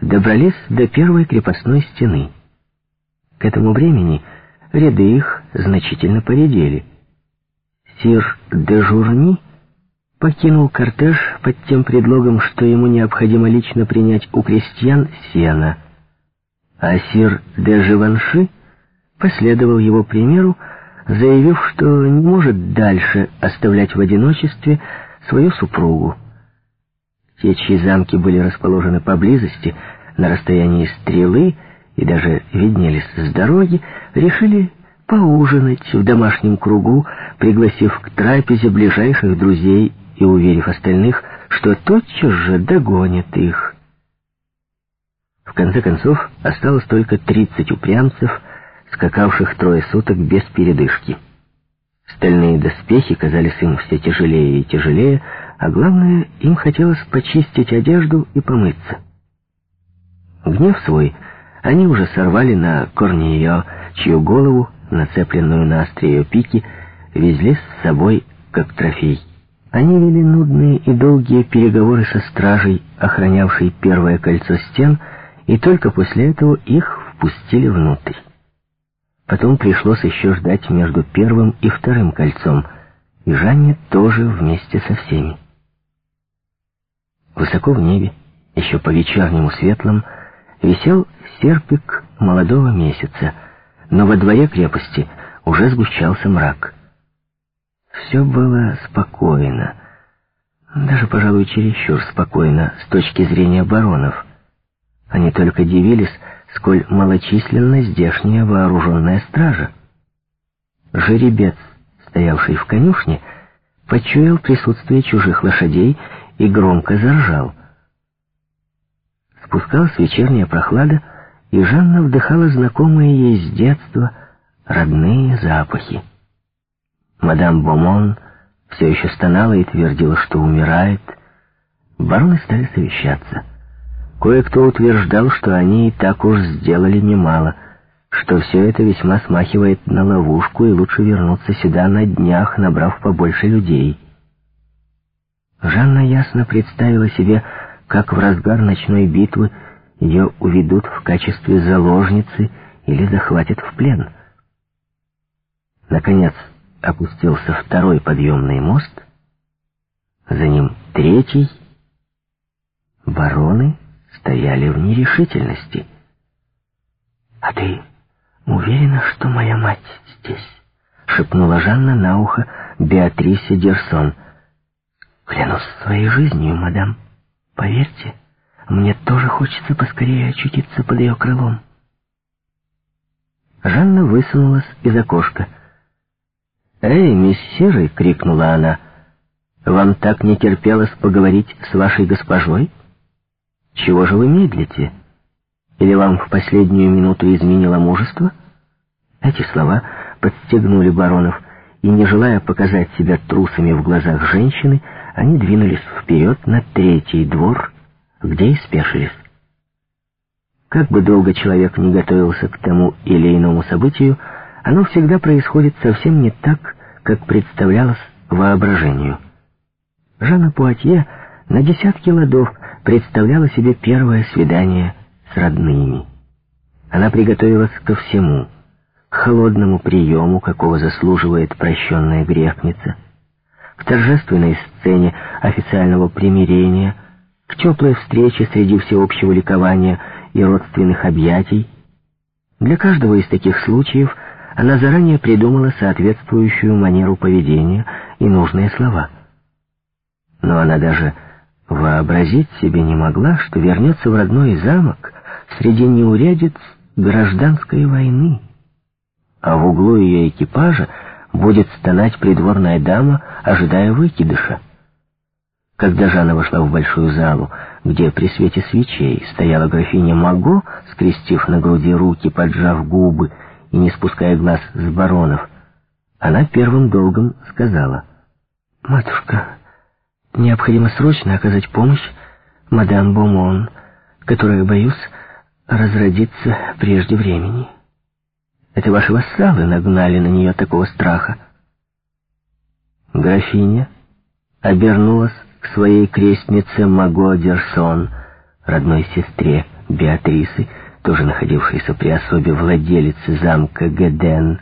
добрались до первой крепостной стены. К этому времени ряды их значительно поредели. Сир де Журни покинул кортеж под тем предлогом, что ему необходимо лично принять у крестьян сено, а сир де Живанши последовал его примеру, заявив, что не может дальше оставлять в одиночестве свою супругу. Те, чьи замки были расположены поблизости, на расстоянии стрелы и даже виднелись с дороги, решили поужинать в домашнем кругу, пригласив к трапезе ближайших друзей и уверив остальных, что тотчас же догонят их. В конце концов, осталось только тридцать упрямцев, скакавших трое суток без передышки. Стальные доспехи казались им все тяжелее и тяжелее, а главное, им хотелось почистить одежду и помыться. Гнев свой они уже сорвали на Корниё, чью голову, нацепленную на острие пики, везли с собой как трофей. Они вели нудные и долгие переговоры со стражей, охранявшей первое кольцо стен, и только после этого их впустили внутрь. Потом пришлось еще ждать между первым и вторым кольцом, и Жанне тоже вместе со всеми. Высоко в небе, еще по-вечернему светлым, висел серпик молодого месяца, но во дворе крепости уже сгущался мрак. Все было спокойно, даже, пожалуй, чересчур спокойно с точки зрения баронов. Они только дивились, сколь малочисленна здешняя вооруженная стража. Жеребец, стоявший в конюшне, почуял присутствие чужих лошадей и громко заржал. Спускалась вечерняя прохлада, и Жанна вдыхала знакомые ей с детства родные запахи. Мадам Бомон все еще стонала и твердила, что умирает. Бароны стали совещаться — Кое-кто утверждал, что они и так уж сделали немало, что все это весьма смахивает на ловушку, и лучше вернуться сюда на днях, набрав побольше людей. Жанна ясно представила себе, как в разгар ночной битвы ее уведут в качестве заложницы или захватят в плен. Наконец опустился второй подъемный мост, за ним третий. Бароны стояли в нерешительности. «А ты уверена, что моя мать здесь?» — шепнула Жанна на ухо Беатрисе Дерсон. «Клянусь своей жизнью, мадам. Поверьте, мне тоже хочется поскорее очутиться под ее крылом». Жанна высунулась из окошка. «Эй, мессиры!» — крикнула она. «Вам так не терпелось поговорить с вашей госпожой?» Чего же вы медлите? Или вам в последнюю минуту изменило мужество? Эти слова подстегнули баронов, и, не желая показать себя трусами в глазах женщины, они двинулись вперед на третий двор, где и спешились. Как бы долго человек не готовился к тому или иному событию, оно всегда происходит совсем не так, как представлялось воображению. Жанна Пуатье на десятки ладов представляла себе первое свидание с родными. Она приготовилась ко всему, холодному приему, какого заслуживает прощенная грешница, к торжественной сцене официального примирения, к теплой встрече среди всеобщего ликования и родственных объятий. Для каждого из таких случаев она заранее придумала соответствующую манеру поведения и нужные слова. Но она даже Вообразить себе не могла, что вернется в родной замок среди неурядиц гражданской войны, а в углу ее экипажа будет стонать придворная дама, ожидая выкидыша. Когда Жанна вошла в большую залу, где при свете свечей стояла графиня Маго, скрестив на груди руки, поджав губы и не спуская глаз с баронов, она первым долгом сказала, «Матушка, Необходимо срочно оказать помощь мадам Бомон, которая, боюсь, разродится прежде времени. Это ваши вассалы нагнали на нее такого страха. Графиня обернулась к своей крестнице Маго Дерсон, родной сестре Беатрисы, тоже находившейся при особе владелицы замка Геден,